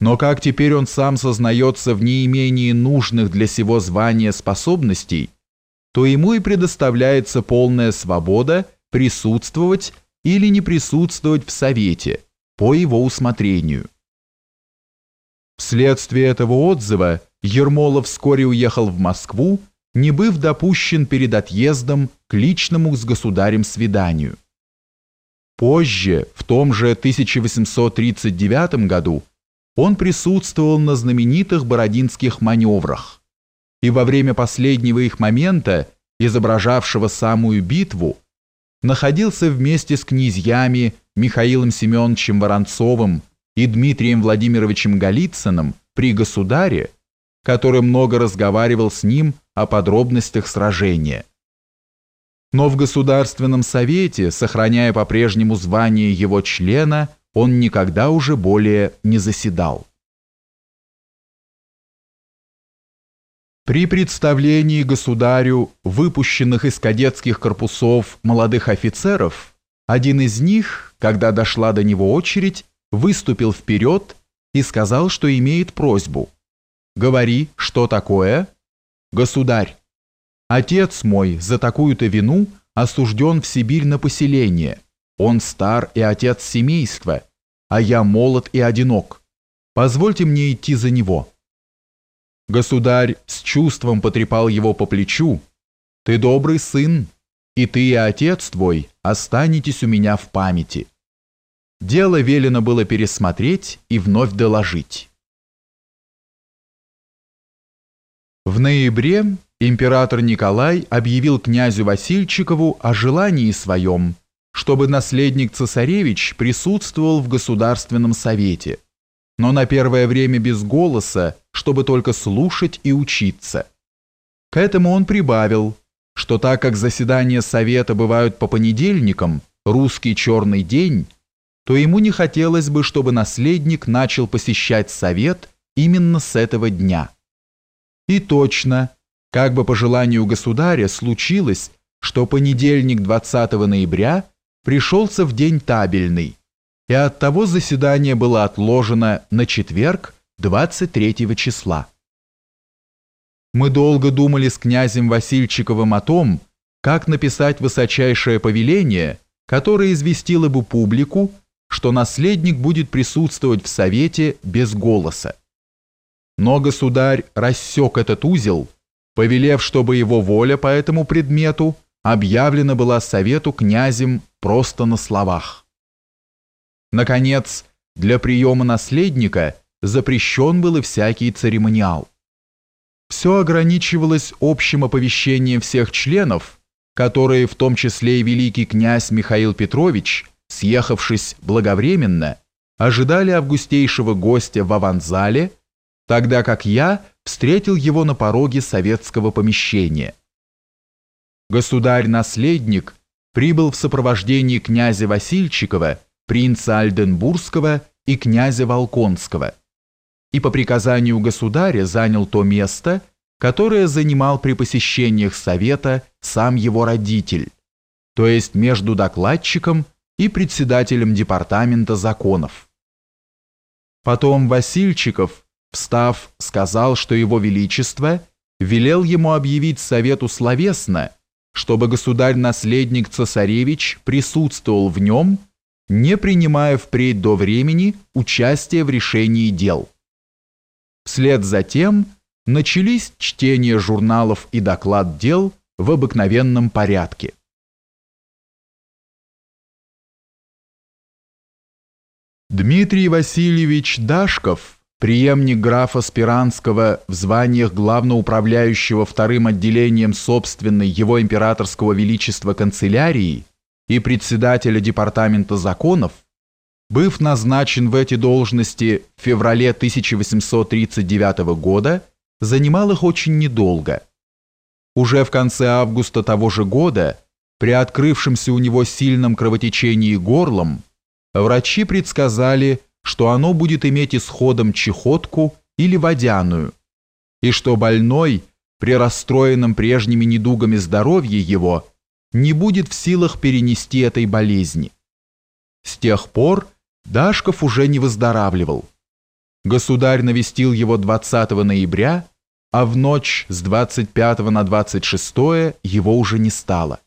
Но как теперь он сам сознается в неимении нужных для сего звания способностей, то ему и предоставляется полная свобода присутствовать или не присутствовать в Совете по его усмотрению. Вследствие этого отзыва Ермолов вскоре уехал в Москву, не быв допущен перед отъездом к личному с государем свиданию. Позже, в том же 1839 году, он присутствовал на знаменитых бородинских маневрах, и во время последнего их момента, изображавшего самую битву, находился вместе с князьями Михаилом Семеновичем Воронцовым и Дмитрием Владимировичем Голицыным при государе, который много разговаривал с ним о подробностях сражения. Но в Государственном Совете, сохраняя по-прежнему звание его члена, он никогда уже более не заседал. При представлении государю выпущенных из кадетских корпусов молодых офицеров, один из них, когда дошла до него очередь, выступил вперед и сказал, что имеет просьбу. «Говори, что такое?» «Государь, отец мой за такую-то вину осужден в Сибирь на поселение. Он стар и отец семейства, а я молод и одинок. Позвольте мне идти за него». Государь с чувством потрепал его по плечу. «Ты добрый сын, и ты и отец твой останетесь у меня в памяти». Дело велено было пересмотреть и вновь доложить. В ноябре император Николай объявил князю Васильчикову о желании своем, чтобы наследник цесаревич присутствовал в Государственном совете, но на первое время без голоса, чтобы только слушать и учиться. К этому он прибавил, что так как заседания совета бывают по понедельникам, русский черный день, то ему не хотелось бы, чтобы наследник начал посещать совет именно с этого дня. И точно, как бы по желанию государя случилось, что понедельник 20 ноября пришелся в день табельный, и оттого заседание было отложено на четверг 23 числа. Мы долго думали с князем Васильчиковым о том, как написать высочайшее повеление, которое известило бы публику, что наследник будет присутствовать в совете без голоса. Но государь рассек этот узел, повелев, чтобы его воля по этому предмету объявлена была совету князем просто на словах. Наконец, для приема наследника запрещен был и всякий церемониал. Все ограничивалось общим оповещением всех членов, которые, в том числе и великий князь Михаил Петрович, съехавшись благовременно, ожидали августейшего гостя в аванзале, тогда как я встретил его на пороге советского помещения. Государь-наследник прибыл в сопровождении князя Васильчикова, принца Альденбургского и князя Волконского, и по приказанию государя занял то место, которое занимал при посещениях совета сам его родитель, то есть между докладчиком и председателем департамента законов. Потом Васильчиков, встав, сказал, что его величество велел ему объявить совету словесно, чтобы государь-наследник цесаревич присутствовал в нем, не принимая впредь до времени участия в решении дел. Вслед за тем начались чтение журналов и доклад дел в обыкновенном порядке. Дмитрий Васильевич Дашков, преемник графа Спиранского в званиях главноуправляющего вторым отделением собственной его императорского величества канцелярии и председателя департамента законов, быв назначен в эти должности в феврале 1839 года, занимал их очень недолго. Уже в конце августа того же года, при открывшемся у него сильном кровотечении горлом, врачи предсказали, что оно будет иметь исходом чехотку или водяную, и что больной, при расстроенном прежними недугами здоровья его, не будет в силах перенести этой болезни. С тех пор Дашков уже не выздоравливал. Государь навестил его 20 ноября, а в ночь с 25 на 26 его уже не стало.